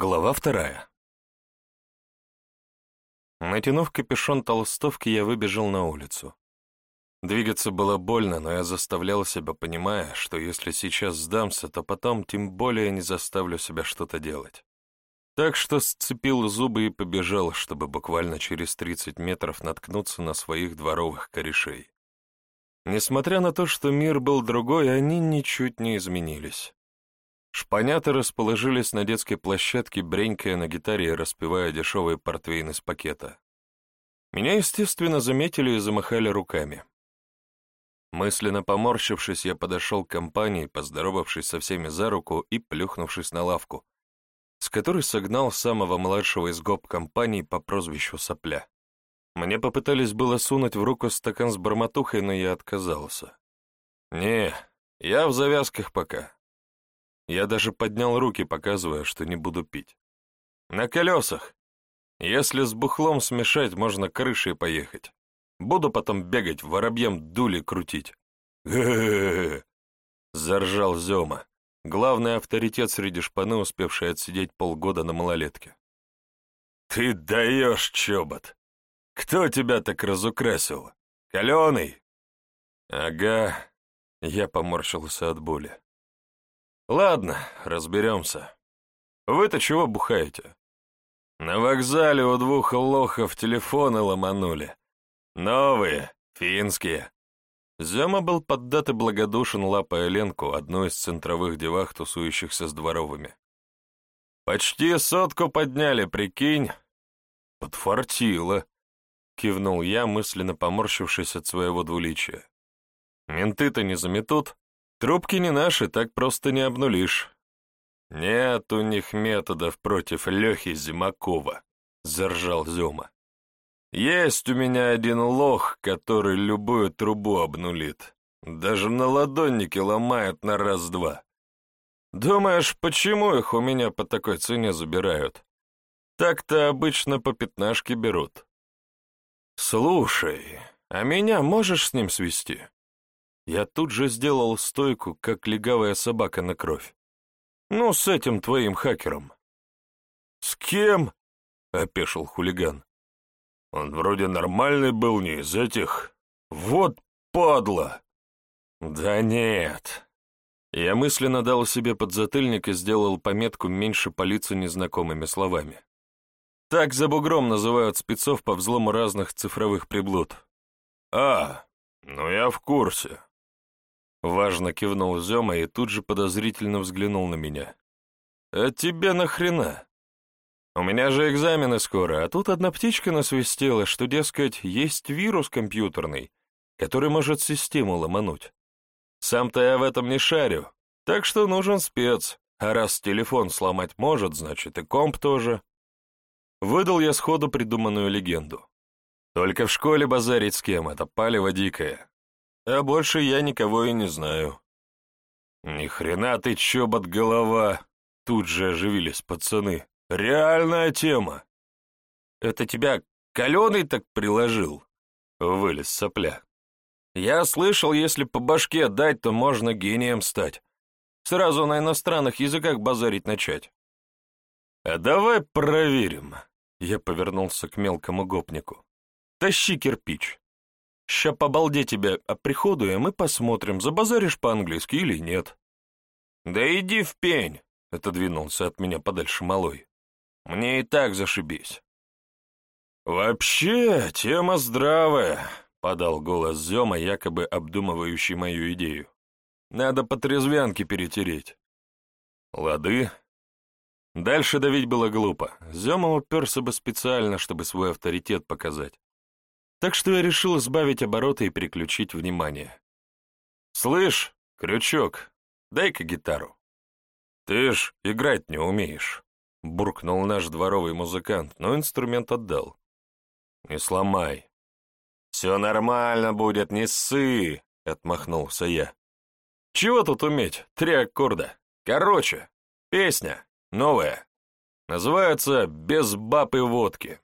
Глава вторая. Натянув капюшон толстовки, я выбежал на улицу. Двигаться было больно, но я заставлял себя, понимая, что если сейчас сдамся, то потом тем более не заставлю себя что-то делать. Так что сцепил зубы и побежал, чтобы буквально через 30 метров наткнуться на своих дворовых корешей. Несмотря на то, что мир был другой, они ничуть не изменились. Шпанята расположились на детской площадке, бренькая на гитаре и распевая дешевый портвейн из пакета. Меня, естественно, заметили и замахали руками. Мысленно поморщившись, я подошел к компании, поздоровавшись со всеми за руку и плюхнувшись на лавку, с которой согнал самого младшего из гоп компании по прозвищу Сопля. Мне попытались было сунуть в руку стакан с бормотухой, но я отказался. «Не, я в завязках пока. Я даже поднял руки, показывая, что не буду пить. На колесах. Если с бухлом смешать, можно крышей поехать. Буду потом бегать, воробьем дули крутить. заржал Зема, главный авторитет среди шпаны, успевший отсидеть полгода на малолетке. «Ты даешь, чобот! Кто тебя так разукрасил? Каленый?» «Ага», — я поморщился от боли. Ладно, разберемся. Вы-то чего бухаете? На вокзале у двух лохов телефоны ломанули. Новые, финские. Зема был поддат и благодушен, лапая Ленку, одну из центровых девах, тусующихся с дворовыми. «Почти сотку подняли, прикинь?» «Подфартило», — кивнул я, мысленно поморщившись от своего двуличия. «Менты-то не заметут?» Трубки не наши, так просто не обнулишь. Нет у них методов против Лехи Зимакова, заржал Зюма. Есть у меня один лох, который любую трубу обнулит. Даже на ладоннике ломает на раз-два. Думаешь, почему их у меня по такой цене забирают? Так-то обычно по пятнашке берут. Слушай, а меня можешь с ним свести? Я тут же сделал стойку, как легавая собака на кровь. «Ну, с этим твоим хакером». «С кем?» — опешил хулиган. «Он вроде нормальный был, не из этих. Вот падла!» «Да нет». Я мысленно дал себе подзатыльник и сделал пометку меньше палиться незнакомыми словами. Так за бугром называют спецов по взлому разных цифровых приблуд. «А, ну я в курсе», Важно кивнул Зема и тут же подозрительно взглянул на меня. «А тебе нахрена? У меня же экзамены скоро, а тут одна птичка насвистела, что, дескать, есть вирус компьютерный, который может систему ломануть. Сам-то я в этом не шарю, так что нужен спец, а раз телефон сломать может, значит и комп тоже». Выдал я сходу придуманную легенду. Только в школе базарить с кем, это палево дикое. А больше я никого и не знаю. Ни хрена ты, чобот голова! Тут же оживились пацаны. Реальная тема. Это тебя каленый так приложил? Вылез сопля. Я слышал, если по башке дать, то можно гением стать. Сразу на иностранных языках базарить начать. А давай проверим. Я повернулся к мелкому гопнику. Тащи кирпич. Ща по балде тебя оприходуем и посмотрим, забазаришь по-английски или нет. Да иди в пень, — отодвинулся от меня подальше малой. Мне и так зашибись. Вообще, тема здравая, — подал голос Зема, якобы обдумывающий мою идею. Надо по трезвянке перетереть. Лады. Дальше давить было глупо. Зема уперся бы специально, чтобы свой авторитет показать. Так что я решил избавить обороты и переключить внимание. «Слышь, Крючок, дай-ка гитару». «Ты ж играть не умеешь», — буркнул наш дворовый музыкант, но инструмент отдал. «Не сломай». «Все нормально будет, не ссы», — отмахнулся я. «Чего тут уметь? Три аккорда. Короче, песня, новая. Называется «Без баб и водки».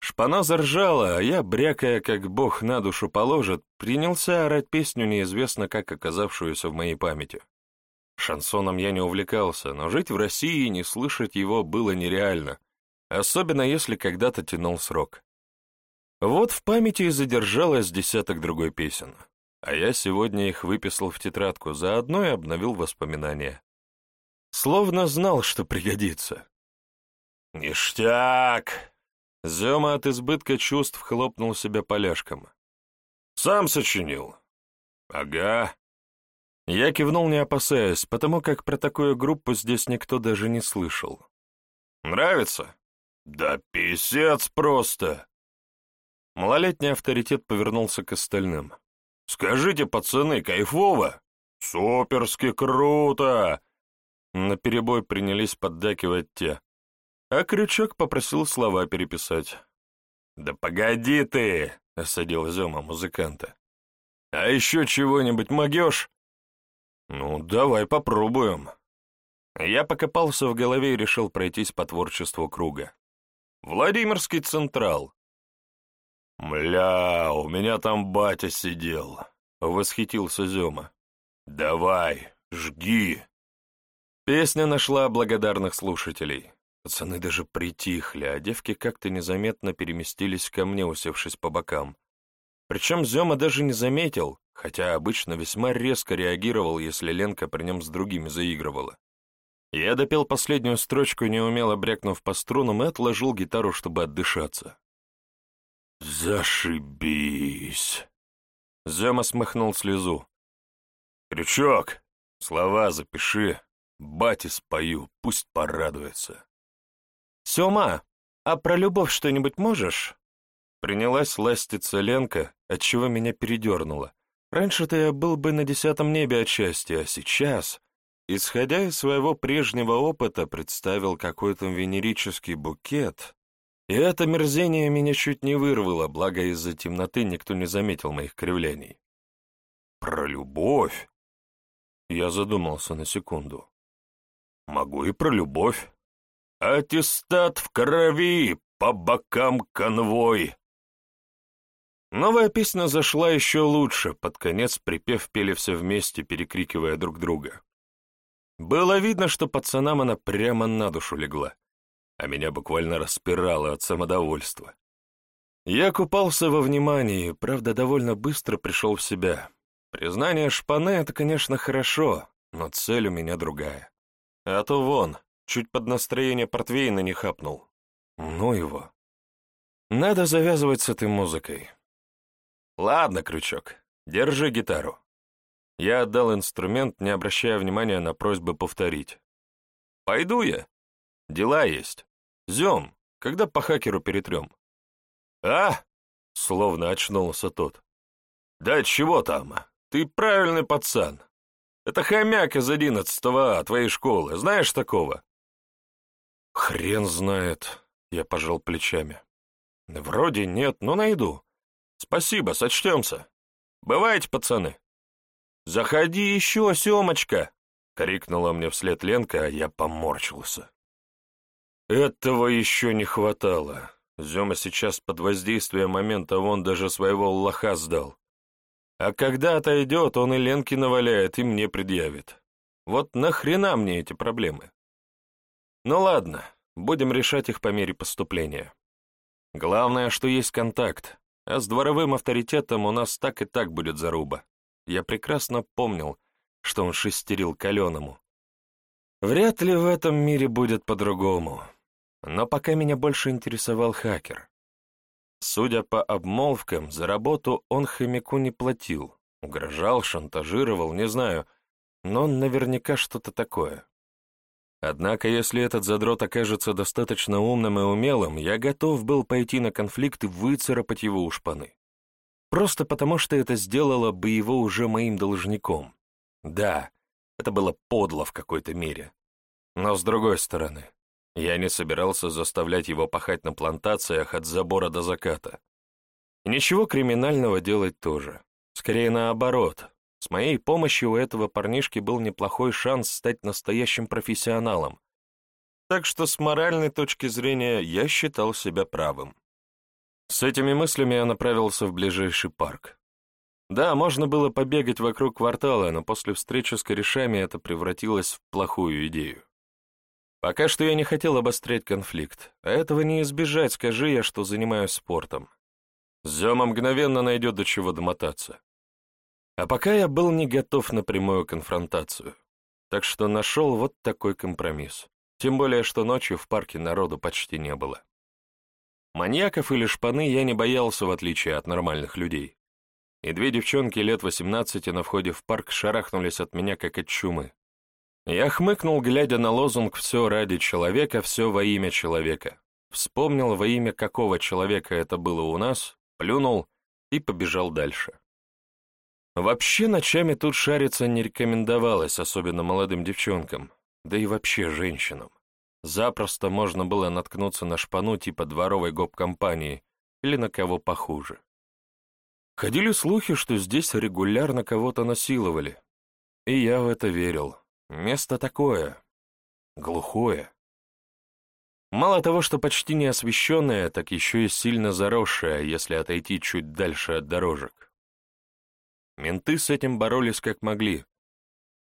Шпана заржала, а я, брякая, как бог на душу положит, принялся орать песню, неизвестно как оказавшуюся в моей памяти. Шансоном я не увлекался, но жить в России и не слышать его было нереально, особенно если когда-то тянул срок. Вот в памяти и задержалось десяток другой песен, а я сегодня их выписал в тетрадку, заодно и обновил воспоминания. Словно знал, что пригодится. «Ништяк!» Зема от избытка чувств хлопнул себя поляшком. «Сам сочинил?» «Ага». Я кивнул, не опасаясь, потому как про такую группу здесь никто даже не слышал. «Нравится?» «Да писец просто!» Малолетний авторитет повернулся к остальным. «Скажите, пацаны, кайфово?» «Суперски круто!» Наперебой принялись поддакивать те, а Крючок попросил слова переписать. «Да погоди ты!» — осадил Зема музыканта. «А еще чего-нибудь могешь?» «Ну, давай попробуем». Я покопался в голове и решил пройтись по творчеству круга. «Владимирский Централ». «Мля, у меня там батя сидел», — восхитился Зема. «Давай, жги». Песня нашла благодарных слушателей. Пацаны даже притихли, а девки как-то незаметно переместились ко мне, усевшись по бокам. Причем Зема даже не заметил, хотя обычно весьма резко реагировал, если Ленка при нем с другими заигрывала. Я допел последнюю строчку, неумело брякнув по струнам, и отложил гитару, чтобы отдышаться. «Зашибись!» Зема смахнул слезу. «Крючок! Слова запиши!» Бате спою, пусть порадуется. «Сема, а про любовь что-нибудь можешь?» Принялась ластиться Ленка, отчего меня передернуло. Раньше-то я был бы на десятом небе от счастья, а сейчас, исходя из своего прежнего опыта, представил какой-то венерический букет, и это мерзение меня чуть не вырвало, благо из-за темноты никто не заметил моих кривляний. «Про любовь?» Я задумался на секунду. Могу и про любовь. Аттестат в крови, по бокам конвой. Новая песня зашла еще лучше, под конец припев пели все вместе, перекрикивая друг друга. Было видно, что пацанам она прямо на душу легла, а меня буквально распирало от самодовольства. Я купался во внимании, правда, довольно быстро пришел в себя. Признание шпаны — это, конечно, хорошо, но цель у меня другая. А то вон, чуть под настроение портвейна не хапнул. Ну его. Надо завязывать с этой музыкой. Ладно, Крючок, держи гитару. Я отдал инструмент, не обращая внимания на просьбы повторить. Пойду я. Дела есть. Зем, когда по хакеру перетрем? А? Словно очнулся тот. Да чего там? Ты правильный пацан. Это хомяк из одиннадцатого А твоей школы. Знаешь такого?» «Хрен знает», — я пожал плечами. «Вроде нет, но найду. Спасибо, сочтемся. Бывайте, пацаны». «Заходи еще, Семочка!» — крикнула мне вслед Ленка, а я поморщился. Этого еще не хватало. Зема сейчас под воздействием момента вон даже своего лоха сдал. А когда отойдет, он и Ленки наваляет, и мне предъявит. Вот нахрена мне эти проблемы? Ну ладно, будем решать их по мере поступления. Главное, что есть контакт, а с дворовым авторитетом у нас так и так будет заруба. Я прекрасно помнил, что он шестерил каленому. Вряд ли в этом мире будет по-другому. Но пока меня больше интересовал хакер. Судя по обмолвкам, за работу он хомяку не платил. Угрожал, шантажировал, не знаю, но наверняка что-то такое. Однако, если этот задрот окажется достаточно умным и умелым, я готов был пойти на конфликт и выцарапать его у шпаны. Просто потому, что это сделало бы его уже моим должником. Да, это было подло в какой-то мере. Но с другой стороны, я не собирался заставлять его пахать на плантациях от забора до заката. И ничего криминального делать тоже. Скорее наоборот. С моей помощью у этого парнишки был неплохой шанс стать настоящим профессионалом. Так что с моральной точки зрения я считал себя правым. С этими мыслями я направился в ближайший парк. Да, можно было побегать вокруг квартала, но после встречи с корешами это превратилось в плохую идею. Пока что я не хотел обострять конфликт, а этого не избежать, скажи я, что занимаюсь спортом. Зема мгновенно найдет до чего домотаться. А пока я был не готов на прямую конфронтацию, так что нашел вот такой компромисс. Тем более, что ночью в парке народу почти не было. Маньяков или шпаны я не боялся, в отличие от нормальных людей. И две девчонки лет 18 на входе в парк шарахнулись от меня, как от чумы. Я хмыкнул, глядя на лозунг «Все ради человека, все во имя человека». Вспомнил, во имя какого человека это было у нас, плюнул и побежал дальше. Вообще ночами тут шариться не рекомендовалось, особенно молодым девчонкам, да и вообще женщинам. Запросто можно было наткнуться на шпану типа дворовой гоп-компании или на кого похуже. Ходили слухи, что здесь регулярно кого-то насиловали, и я в это верил. Место такое, глухое. Мало того, что почти не освещенное, так еще и сильно заросшее, если отойти чуть дальше от дорожек. Менты с этим боролись как могли.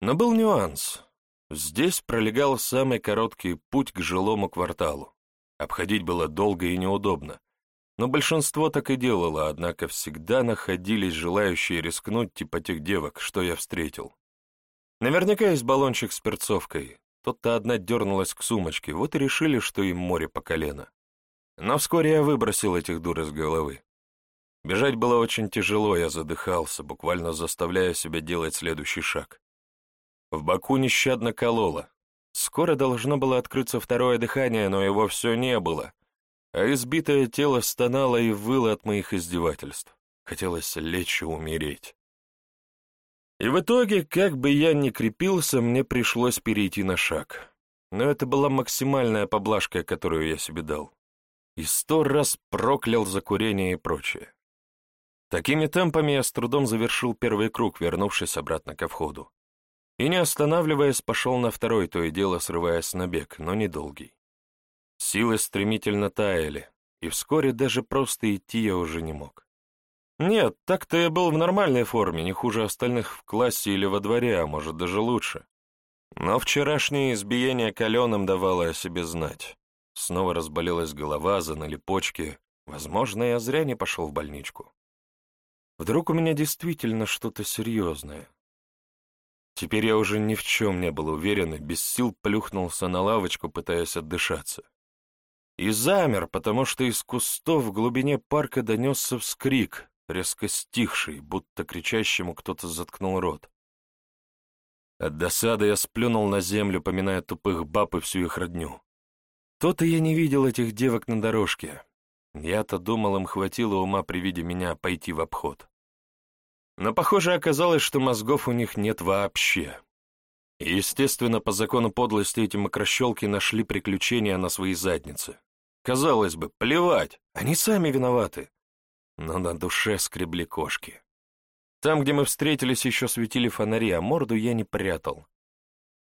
Но был нюанс. Здесь пролегал самый короткий путь к жилому кварталу. Обходить было долго и неудобно. Но большинство так и делало, однако всегда находились желающие рискнуть типа тех девок, что я встретил. Наверняка есть баллончик с перцовкой. Тот-то одна дернулась к сумочке, вот и решили, что им море по колено. Но вскоре я выбросил этих дур из головы. Бежать было очень тяжело, я задыхался, буквально заставляя себя делать следующий шаг. В боку нещадно кололо. Скоро должно было открыться второе дыхание, но его все не было, а избитое тело стонало и выло от моих издевательств. Хотелось лечь и умереть. И в итоге, как бы я ни крепился, мне пришлось перейти на шаг. Но это была максимальная поблажка, которую я себе дал. И сто раз проклял за курение и прочее. Такими темпами я с трудом завершил первый круг, вернувшись обратно ко входу. И не останавливаясь, пошел на второй, то и дело срываясь на бег, но недолгий. Силы стремительно таяли, и вскоре даже просто идти я уже не мог. Нет, так-то я был в нормальной форме, не хуже остальных в классе или во дворе, а может даже лучше. Но вчерашнее избиение каленым давало о себе знать. Снова разболелась голова, заныли почки. Возможно, я зря не пошел в больничку. Вдруг у меня действительно что-то серьезное. Теперь я уже ни в чем не был уверен и без сил плюхнулся на лавочку, пытаясь отдышаться. И замер, потому что из кустов в глубине парка донесся вскрик, резко стихший, будто кричащему кто-то заткнул рот. От досады я сплюнул на землю, поминая тупых баб и всю их родню. То-то я не видел этих девок на дорожке. Я-то думал, им хватило ума при виде меня пойти в обход. Но, похоже, оказалось, что мозгов у них нет вообще. И, естественно, по закону подлости эти мокрощелки нашли приключения на своей заднице. Казалось бы, плевать, они сами виноваты но на душе скребли кошки. Там, где мы встретились, еще светили фонари, а морду я не прятал.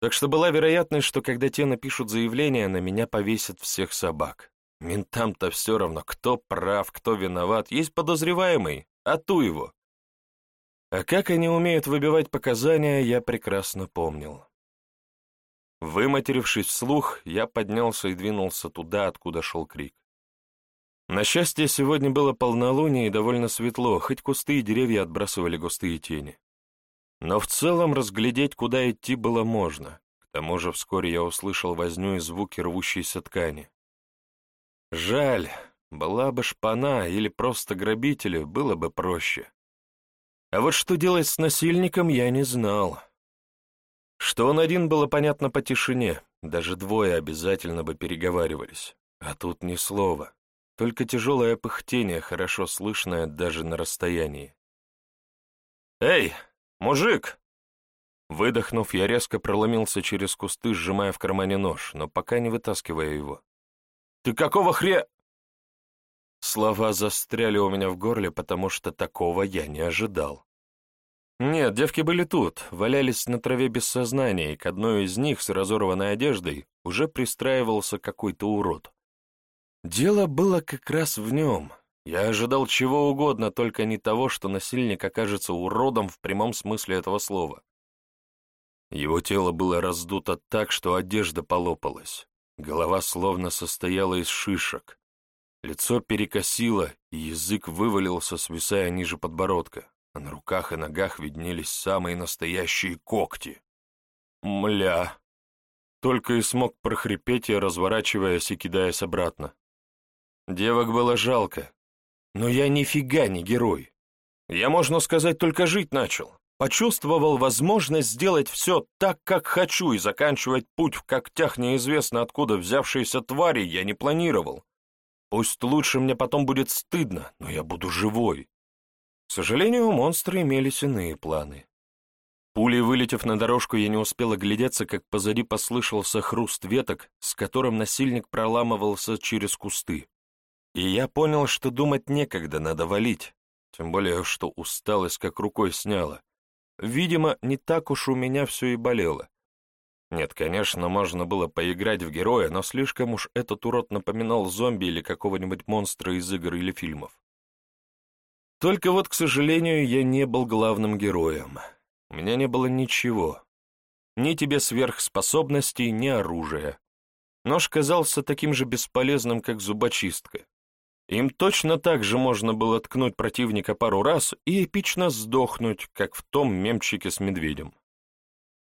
Так что была вероятность, что когда те напишут заявление, на меня повесят всех собак. Ментам-то все равно, кто прав, кто виноват. Есть подозреваемый, а ту его. А как они умеют выбивать показания, я прекрасно помнил. Выматерившись вслух, я поднялся и двинулся туда, откуда шел крик. На счастье, сегодня было полнолуние и довольно светло, хоть кусты и деревья отбрасывали густые тени. Но в целом разглядеть, куда идти, было можно. К тому же вскоре я услышал возню и звуки рвущейся ткани. Жаль, была бы шпана или просто грабители, было бы проще. А вот что делать с насильником, я не знал. Что он один, было понятно по тишине, даже двое обязательно бы переговаривались. А тут ни слова только тяжелое пыхтение, хорошо слышное даже на расстоянии. «Эй, мужик!» Выдохнув, я резко проломился через кусты, сжимая в кармане нож, но пока не вытаскивая его. «Ты какого хре...» Слова застряли у меня в горле, потому что такого я не ожидал. Нет, девки были тут, валялись на траве без сознания, и к одной из них с разорванной одеждой уже пристраивался какой-то урод. Дело было как раз в нем. Я ожидал чего угодно, только не того, что насильник окажется уродом в прямом смысле этого слова. Его тело было раздуто так, что одежда полопалась. Голова словно состояла из шишек. Лицо перекосило, и язык вывалился, свисая ниже подбородка, а на руках и ногах виднелись самые настоящие когти. Мля! Только и смог прохрипеть я, разворачиваясь и кидаясь обратно. Девок было жалко, но я нифига не герой. Я, можно сказать, только жить начал. Почувствовал возможность сделать все так, как хочу, и заканчивать путь в когтях неизвестно откуда взявшиеся твари я не планировал. Пусть лучше мне потом будет стыдно, но я буду живой. К сожалению, у монстра имелись иные планы. Пулей вылетев на дорожку, я не успел оглядеться, как позади послышался хруст веток, с которым насильник проламывался через кусты. И я понял, что думать некогда, надо валить, тем более, что усталость как рукой сняла. Видимо, не так уж у меня все и болело. Нет, конечно, можно было поиграть в героя, но слишком уж этот урод напоминал зомби или какого-нибудь монстра из игр или фильмов. Только вот, к сожалению, я не был главным героем. У меня не было ничего. Ни тебе сверхспособностей, ни оружия. Нож казался таким же бесполезным, как зубочистка. Им точно так же можно было ткнуть противника пару раз и эпично сдохнуть, как в том мемчике с медведем.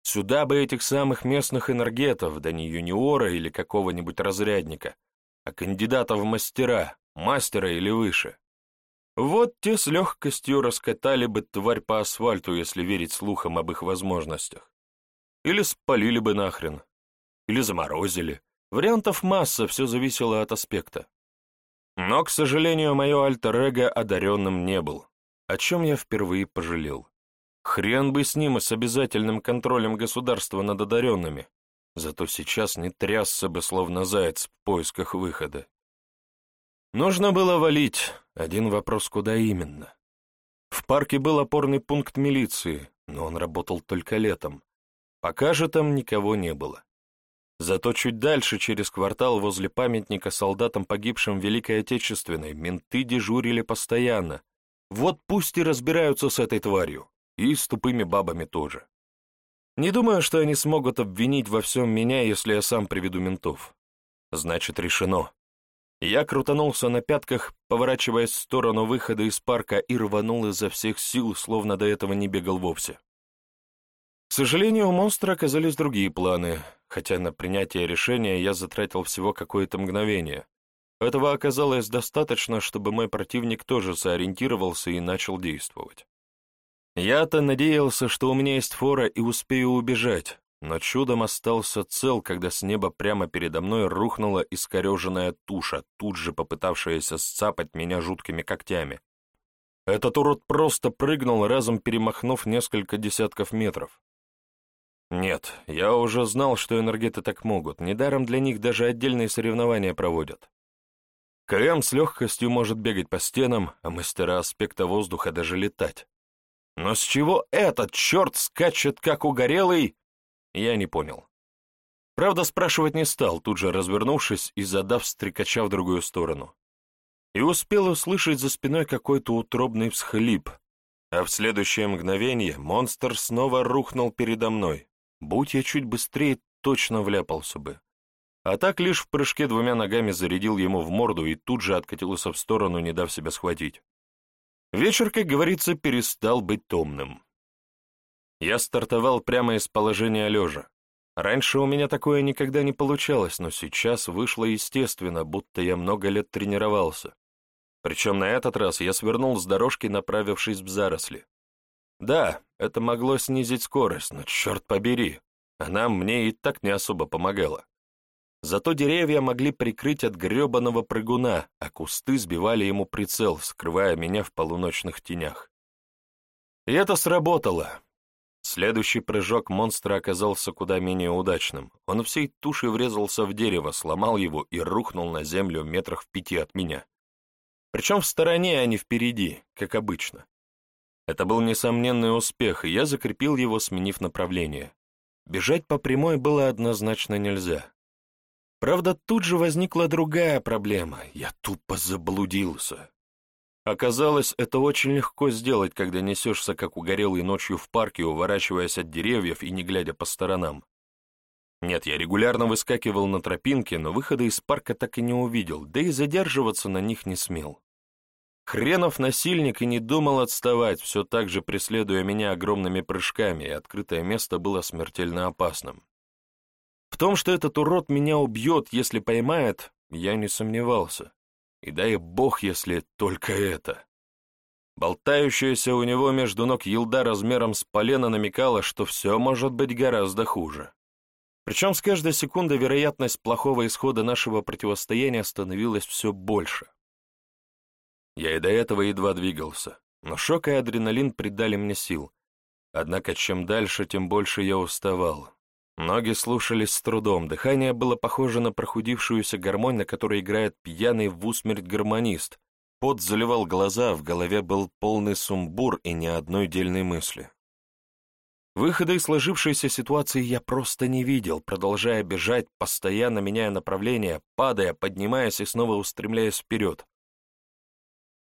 Сюда бы этих самых местных энергетов, да не юниора или какого-нибудь разрядника, а кандидата в мастера, мастера или выше. Вот те с легкостью раскатали бы тварь по асфальту, если верить слухам об их возможностях. Или спалили бы нахрен. Или заморозили. Вариантов масса, все зависело от аспекта. Но, к сожалению, мое альтер-эго одаренным не был, о чем я впервые пожалел. Хрен бы с ним и с обязательным контролем государства над одаренными. Зато сейчас не трясся бы, словно заяц, в поисках выхода. Нужно было валить. Один вопрос, куда именно. В парке был опорный пункт милиции, но он работал только летом. Пока же там никого не было. Зато чуть дальше, через квартал, возле памятника солдатам, погибшим в Великой Отечественной, менты дежурили постоянно. Вот пусть и разбираются с этой тварью. И с тупыми бабами тоже. Не думаю, что они смогут обвинить во всем меня, если я сам приведу ментов. Значит, решено. Я крутанулся на пятках, поворачиваясь в сторону выхода из парка и рванул изо всех сил, словно до этого не бегал вовсе. К сожалению, у монстра оказались другие планы, хотя на принятие решения я затратил всего какое-то мгновение. Этого оказалось достаточно, чтобы мой противник тоже сориентировался и начал действовать. Я-то надеялся, что у меня есть фора и успею убежать, но чудом остался цел, когда с неба прямо передо мной рухнула искореженная туша, тут же попытавшаяся сцапать меня жуткими когтями. Этот урод просто прыгнул, разом перемахнув несколько десятков метров. Нет, я уже знал, что энергеты так могут, недаром для них даже отдельные соревнования проводят. КМ с легкостью может бегать по стенам, а мастера аспекта воздуха даже летать. Но с чего этот черт скачет, как угорелый, я не понял. Правда, спрашивать не стал, тут же развернувшись и задав стрекача в другую сторону. И успел услышать за спиной какой-то утробный всхлип, а в следующее мгновение монстр снова рухнул передо мной. Будь я чуть быстрее, точно вляпался бы. А так лишь в прыжке двумя ногами зарядил ему в морду и тут же откатился в сторону, не дав себя схватить. Вечер, как говорится, перестал быть томным. Я стартовал прямо из положения лежа. Раньше у меня такое никогда не получалось, но сейчас вышло естественно, будто я много лет тренировался. Причем на этот раз я свернул с дорожки, направившись в заросли. Да, это могло снизить скорость, но черт побери, она мне и так не особо помогала. Зато деревья могли прикрыть от гребаного прыгуна, а кусты сбивали ему прицел, скрывая меня в полуночных тенях. И это сработало. Следующий прыжок монстра оказался куда менее удачным. Он всей тушей врезался в дерево, сломал его и рухнул на землю метрах в пяти от меня. Причем в стороне, а не впереди, как обычно. Это был несомненный успех, и я закрепил его, сменив направление. Бежать по прямой было однозначно нельзя. Правда, тут же возникла другая проблема. Я тупо заблудился. Оказалось, это очень легко сделать, когда несешься, как угорелый ночью в парке, уворачиваясь от деревьев и не глядя по сторонам. Нет, я регулярно выскакивал на тропинки, но выхода из парка так и не увидел, да и задерживаться на них не смел. Хренов насильник и не думал отставать, все так же преследуя меня огромными прыжками, и открытое место было смертельно опасным. В том, что этот урод меня убьет, если поймает, я не сомневался. И дай бог, если только это. Болтающаяся у него между ног елда размером с полено намекала, что все может быть гораздо хуже. Причем с каждой секундой вероятность плохого исхода нашего противостояния становилась все больше. Я и до этого едва двигался, но шок и адреналин придали мне сил. Однако чем дальше, тем больше я уставал, Ноги слушались с трудом, дыхание было похоже на прохудившуюся гармонь, на которой играет пьяный в усмерть гармонист. Пот заливал глаза, в голове был полный сумбур и ни одной дельной мысли. Выхода из сложившейся ситуации я просто не видел, продолжая бежать, постоянно меняя направление, падая, поднимаясь и снова устремляясь вперед.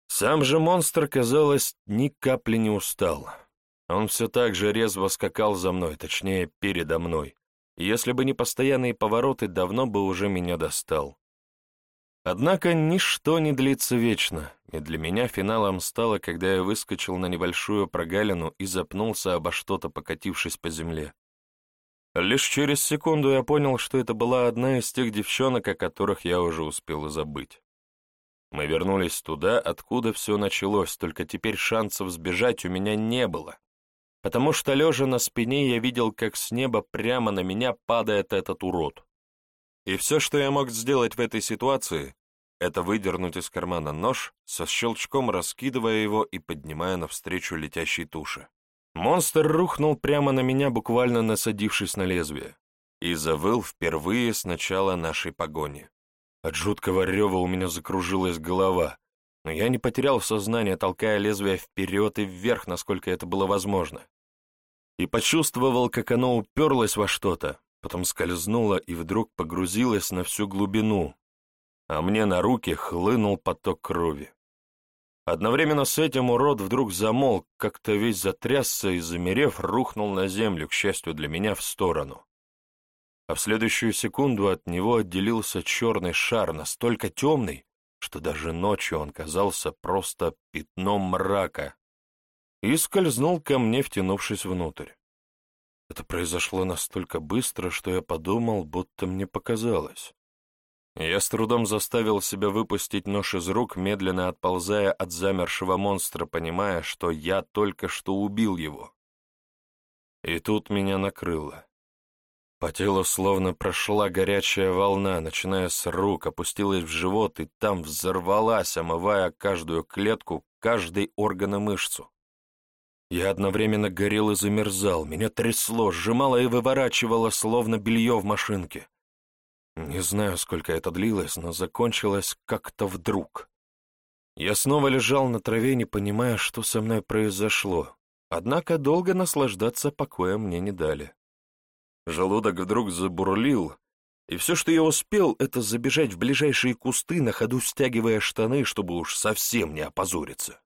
Сам же монстр, казалось, ни капли не устал. Он все так же резво скакал за мной, точнее, передо мной. если бы не постоянные повороты, давно бы уже меня достал. Однако ничто не длится вечно, и для меня финалом стало, когда я выскочил на небольшую прогалину и запнулся обо что-то, покатившись по земле. Лишь через секунду я понял, что это была одна из тех девчонок, о которых я уже успел забыть. Мы вернулись туда, откуда все началось, только теперь шансов сбежать у меня не было потому что, лежа на спине, я видел, как с неба прямо на меня падает этот урод. И все, что я мог сделать в этой ситуации, это выдернуть из кармана нож, со щелчком раскидывая его и поднимая навстречу летящей туши. Монстр рухнул прямо на меня, буквально насадившись на лезвие, и завыл впервые с начала нашей погони. От жуткого рева у меня закружилась голова, но я не потерял сознание, толкая лезвие вперед и вверх, насколько это было возможно. И почувствовал, как оно уперлось во что-то, потом скользнуло и вдруг погрузилось на всю глубину, а мне на руки хлынул поток крови. Одновременно с этим урод вдруг замолк, как-то весь затрясся и, замерев, рухнул на землю, к счастью для меня, в сторону. А в следующую секунду от него отделился черный шар, настолько темный, что даже ночью он казался просто пятном мрака, и скользнул ко мне, втянувшись внутрь. Это произошло настолько быстро, что я подумал, будто мне показалось. Я с трудом заставил себя выпустить нож из рук, медленно отползая от замершего монстра, понимая, что я только что убил его. И тут меня накрыло. По телу словно прошла горячая волна, начиная с рук, опустилась в живот и там взорвалась, омывая каждую клетку, каждый орган и мышцу. Я одновременно горел и замерзал, меня трясло, сжимало и выворачивало, словно белье в машинке. Не знаю, сколько это длилось, но закончилось как-то вдруг. Я снова лежал на траве, не понимая, что со мной произошло, однако долго наслаждаться покоем мне не дали. Желудок вдруг забурлил, и все, что я успел, это забежать в ближайшие кусты, на ходу стягивая штаны, чтобы уж совсем не опозориться.